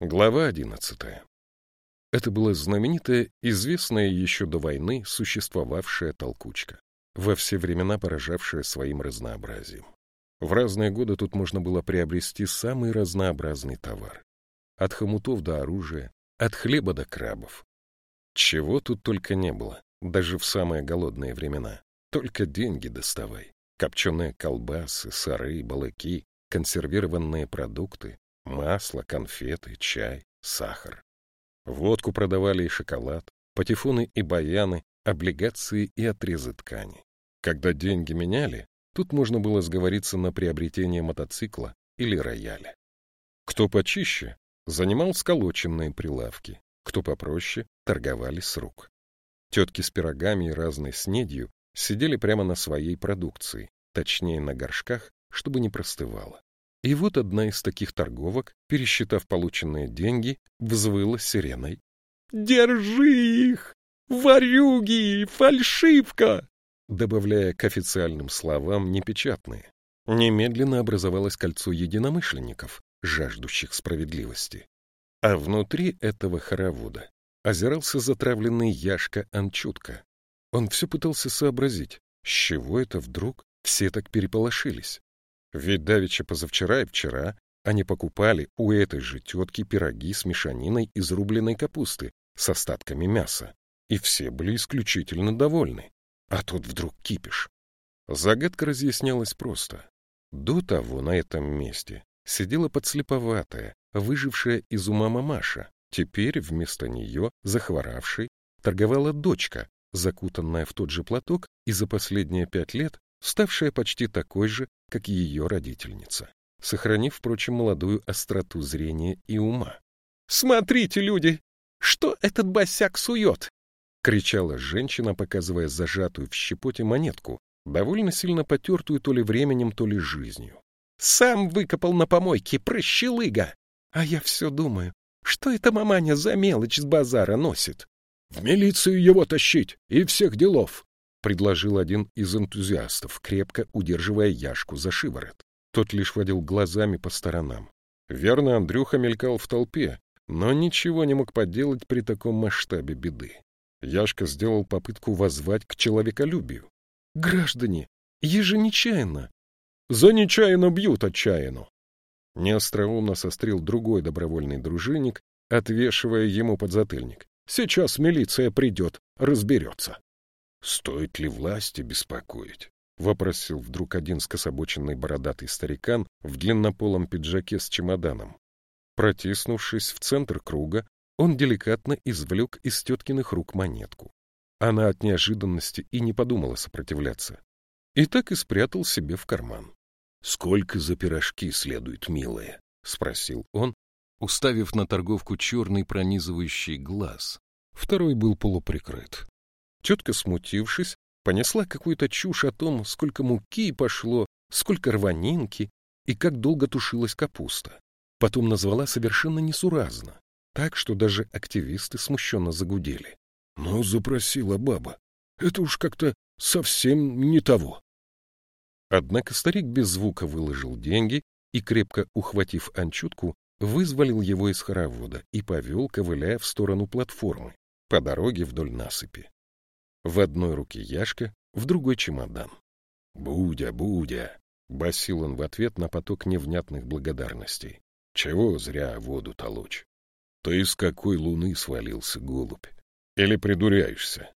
Глава одиннадцатая. Это была знаменитая, известная еще до войны существовавшая толкучка, во все времена поражавшая своим разнообразием. В разные годы тут можно было приобрести самый разнообразный товар. От хомутов до оружия, от хлеба до крабов. Чего тут только не было, даже в самые голодные времена. Только деньги доставай. Копченые колбасы, сыры, балыки, консервированные продукты, Масло, конфеты, чай, сахар. Водку продавали и шоколад, патефоны и баяны, облигации и отрезы ткани. Когда деньги меняли, тут можно было сговориться на приобретение мотоцикла или рояля. Кто почище, занимал сколоченные прилавки, кто попроще, торговали с рук. Тетки с пирогами и разной снедью сидели прямо на своей продукции, точнее на горшках, чтобы не простывало. И вот одна из таких торговок, пересчитав полученные деньги, взвыла сиреной. «Держи их! Варюги! Фальшивка!» добавляя к официальным словам непечатные. Немедленно образовалось кольцо единомышленников, жаждущих справедливости. А внутри этого хоровода озирался затравленный Яшка Анчутка. Он все пытался сообразить, с чего это вдруг все так переполошились. Ведь давеча позавчера и вчера они покупали у этой же тетки пироги с мешаниной из рубленой капусты с остатками мяса, и все были исключительно довольны. А тут вдруг кипиш. Загадка разъяснялась просто. До того на этом месте сидела подслеповатая, выжившая из ума мамаша. Теперь вместо нее, захворавшей, торговала дочка, закутанная в тот же платок и за последние пять лет ставшая почти такой же, как ее родительница, сохранив, впрочем, молодую остроту зрения и ума. «Смотрите, люди, что этот босяк сует?» — кричала женщина, показывая зажатую в щепоте монетку, довольно сильно потертую то ли временем, то ли жизнью. «Сам выкопал на помойке, прощелыга! А я все думаю, что эта маманя за мелочь с базара носит?» «В милицию его тащить и всех делов!» Предложил один из энтузиастов, крепко удерживая Яшку за шиворот. Тот лишь водил глазами по сторонам. Верно, Андрюха мелькал в толпе, но ничего не мог поделать при таком масштабе беды. Яшка сделал попытку воззвать к человеколюбию. «Граждане, еженечаянно!» «За нечаянно бьют отчаянно!» Неостроумно сострил другой добровольный дружинник, отвешивая ему подзатыльник. «Сейчас милиция придет, разберется!» Стоит ли власти беспокоить? — вопросил вдруг один скособоченный бородатый старикан в длиннополом пиджаке с чемоданом. Протиснувшись в центр круга, он деликатно извлек из теткиных рук монетку. Она от неожиданности и не подумала сопротивляться. И так и спрятал себе в карман. — Сколько за пирожки следует, милая? — спросил он, уставив на торговку черный пронизывающий глаз. Второй был полуприкрыт. Тетка, смутившись, понесла какую-то чушь о том, сколько муки пошло, сколько рванинки и как долго тушилась капуста. Потом назвала совершенно несуразно, так что даже активисты смущенно загудели. — Ну, запросила баба. Это уж как-то совсем не того. Однако старик без звука выложил деньги и, крепко ухватив анчутку, вызволил его из хоровода и повел, ковыляя в сторону платформы, по дороге вдоль насыпи. В одной руке Яшка, в другой чемодан. «Будя, Будя!» — басил он в ответ на поток невнятных благодарностей. «Чего зря воду толочь? Ты из какой луны свалился, голубь? Или придуряешься?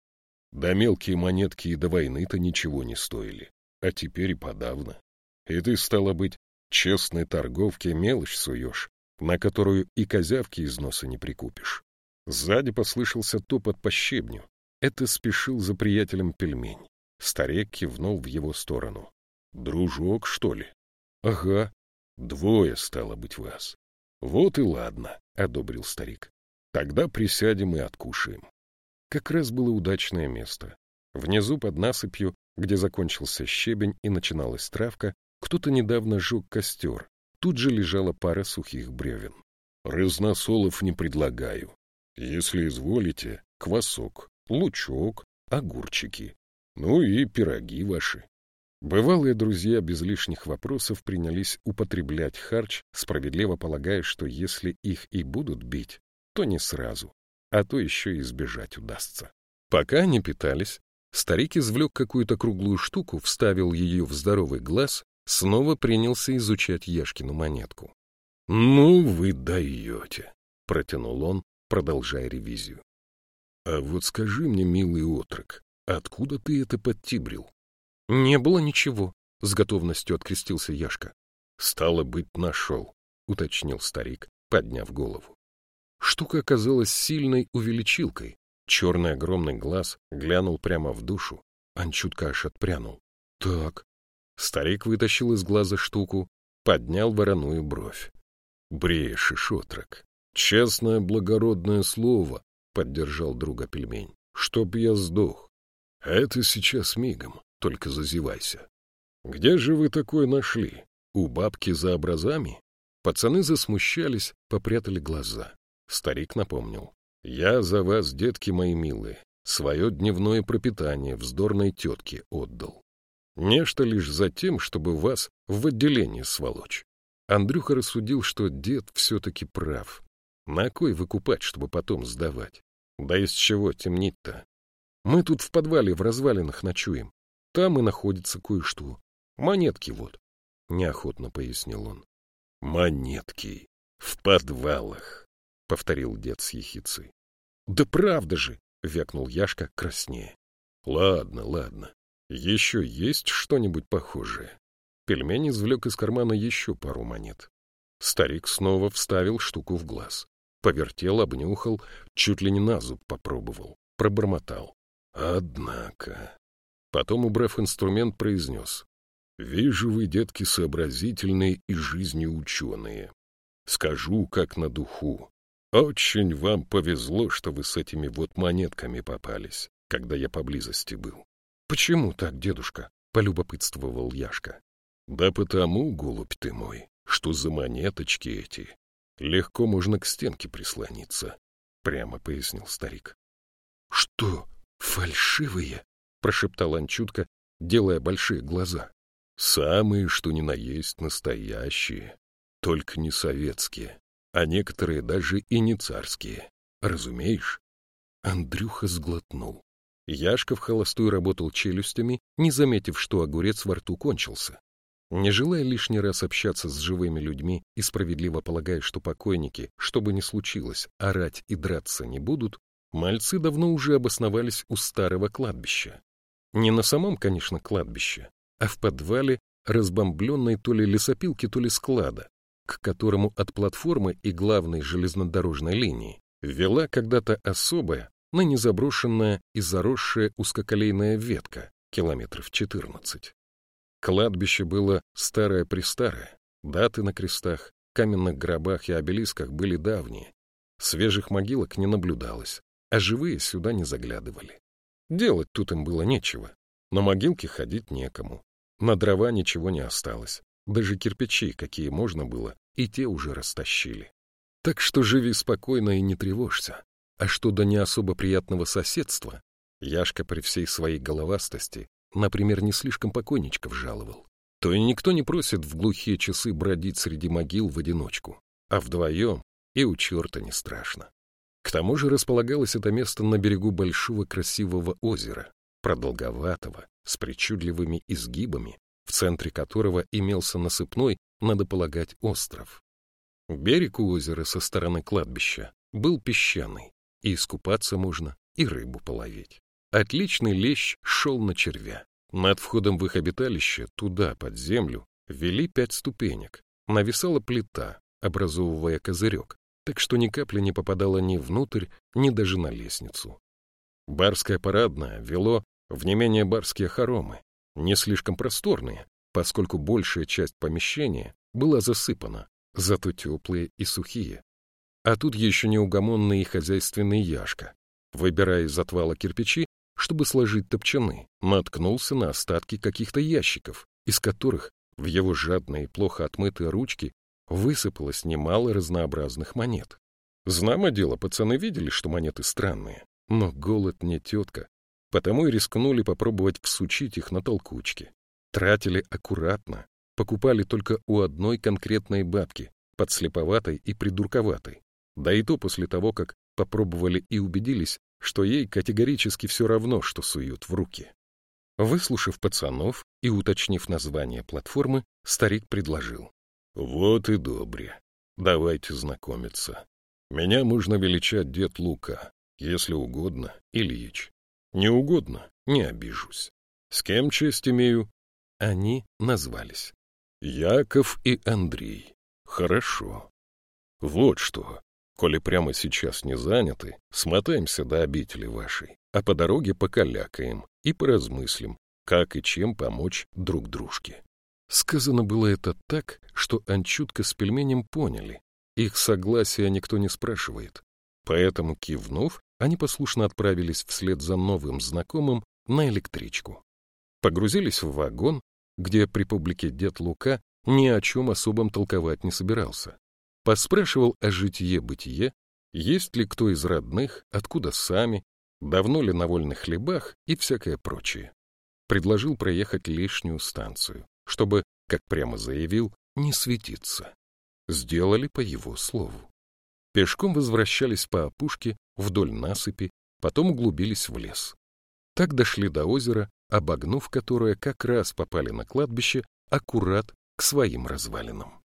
Да мелкие монетки и до войны-то ничего не стоили, а теперь и подавно. И ты, стало быть, честной торговке мелочь суешь, на которую и козявки из носа не прикупишь». Сзади послышался топот по щебню, это спешил за приятелем пельмень. Старик кивнул в его сторону. — Дружок, что ли? — Ага. Двое, стало быть, вас. — Вот и ладно, — одобрил старик. — Тогда присядем и откушаем. Как раз было удачное место. Внизу под насыпью, где закончился щебень и начиналась травка, кто-то недавно жег костер. Тут же лежала пара сухих бревен. — Разносолов не предлагаю. Если изволите, квасок лучок, огурчики, ну и пироги ваши. Бывалые друзья без лишних вопросов принялись употреблять харч, справедливо полагая, что если их и будут бить, то не сразу, а то еще и избежать удастся. Пока они питались, старик извлек какую-то круглую штуку, вставил ее в здоровый глаз, снова принялся изучать Яшкину монетку. — Ну вы даете, — протянул он, продолжая ревизию. — А вот скажи мне, милый отрок, откуда ты это подтибрил? — Не было ничего, — с готовностью открестился Яшка. — Стало быть, нашел, — уточнил старик, подняв голову. Штука оказалась сильной увеличилкой. Черный огромный глаз глянул прямо в душу. Анчутка аж отпрянул. — Так. Старик вытащил из глаза штуку, поднял вороную бровь. — Брешешь, отрок. Честное благородное слово, — поддержал друга пельмень, — чтоб я сдох. Это сейчас мигом. Только зазевайся. Где же вы такой нашли? У бабки за образами? Пацаны засмущались, попрятали глаза. Старик напомнил. Я за вас, детки мои милые, свое дневное пропитание вздорной тетке отдал. Нечто лишь за тем, чтобы вас в отделение сволочь. Андрюха рассудил, что дед все-таки прав. На кой выкупать, чтобы потом сдавать? Да из чего темнить-то? Мы тут в подвале в развалинах ночуем. Там и находится кое-что. Монетки вот, — неохотно пояснил он. — Монетки. В подвалах, — повторил дед с ехицей. — Да правда же, — вякнул Яшка краснее. — Ладно, ладно. Еще есть что-нибудь похожее? Пельмень извлек из кармана еще пару монет. Старик снова вставил штуку в глаз. Повертел, обнюхал, чуть ли не на зуб попробовал. Пробормотал. Однако... Потом, убрав инструмент, произнес. «Вижу, вы, детки, сообразительные и жизнеученые. Скажу, как на духу. Очень вам повезло, что вы с этими вот монетками попались, когда я поблизости был». «Почему так, дедушка?» — полюбопытствовал Яшка. «Да потому, голубь ты мой, что за монеточки эти. Легко можно к стенке прислониться», — прямо пояснил старик. «Что, фальшивые?» — прошептал Анчутка, делая большие глаза. «Самые, что ни на есть, настоящие, только не советские, а некоторые даже и не царские. Разумеешь?» Андрюха сглотнул. Яшка в холостую работал челюстями, не заметив, что огурец во рту кончился. Не желая лишний раз общаться с живыми людьми и справедливо полагая, что покойники, что бы ни случилось, орать и драться не будут, мальцы давно уже обосновались у старого кладбища. Не на самом, конечно, кладбище, а в подвале разбомбленной то ли лесопилки, то ли склада, к которому от платформы и главной железнодорожной линии вела когда-то особая, ныне заброшенная и заросшая узкоколейная ветка, километров четырнадцать. Кладбище было старое-престарое, даты на крестах, каменных гробах и обелисках были давние, свежих могилок не наблюдалось, а живые сюда не заглядывали. Делать тут им было нечего. На могилке ходить некому. На дрова ничего не осталось. Даже кирпичи, какие можно было, и те уже растащили. Так что живи спокойно и не тревожься. А что до не особо приятного соседства, Яшка при всей своей головастости, например, не слишком покойничков жаловал, то и никто не просит в глухие часы бродить среди могил в одиночку, а вдвоем и у черта не страшно. К тому же располагалось это место на берегу большого красивого озера, продолговатого, с причудливыми изгибами, в центре которого имелся насыпной, надо полагать, остров. Берег у озера со стороны кладбища был песчаный, и искупаться можно, и рыбу половить. Отличный лещ шел на червя. Над входом в их обиталище, туда, под землю, вели пять ступенек. Нависала плита, образовывая козырек, так что ни капли не попадало ни внутрь, ни даже на лестницу. Барское парадное вело в не менее барские хоромы, не слишком просторные, поскольку большая часть помещения была засыпана, зато теплые и сухие. А тут еще неугомонный и хозяйственный Яшка, выбирая из отвала кирпичи, чтобы сложить топчаны, наткнулся на остатки каких-то ящиков, из которых в его жадные, плохо отмытые ручки высыпалось немало разнообразных монет. Знамо дело, пацаны видели, что монеты странные, но голод не тетка, потому и рискнули попробовать всучить их на толкучке. Тратили аккуратно, покупали только у одной конкретной бабки, подслеповатой и придурковатой, да и то после того, как попробовали и убедились, что ей категорически все равно, что суют в руки. Выслушав пацанов и уточнив название платформы, старик предложил. — Вот и добре. Давайте знакомиться. Меня можно величать дед Лука, если угодно, Ильич. Не угодно, не обижусь. С кем честь имею? Они назвались. Яков и Андрей. Хорошо. Вот что. Коли прямо сейчас не заняты, смотаемся до обители вашей, а по дороге покалякаем и поразмыслим, как и чем помочь друг дружке. Сказано было это так, что Анчутка с пельменем поняли. Их согласия никто не спрашивает. Поэтому, кивнув, они послушно отправились вслед за новым знакомым на электричку. Погрузились в вагон, где при публике дед Лука ни о чем особом толковать не собирался. Поспрашивал о житье-бытие, есть ли кто из родных, откуда сами, давно ли на вольных хлебах и всякое прочее. Предложил проехать лишнюю станцию, чтобы, как прямо заявил, не светиться. Сделали по его слову. Пешком возвращались по опушке вдоль насыпи, потом углубились в лес. Так дошли до озера, обогнув которое как раз попали на кладбище аккурат к своим развалинам.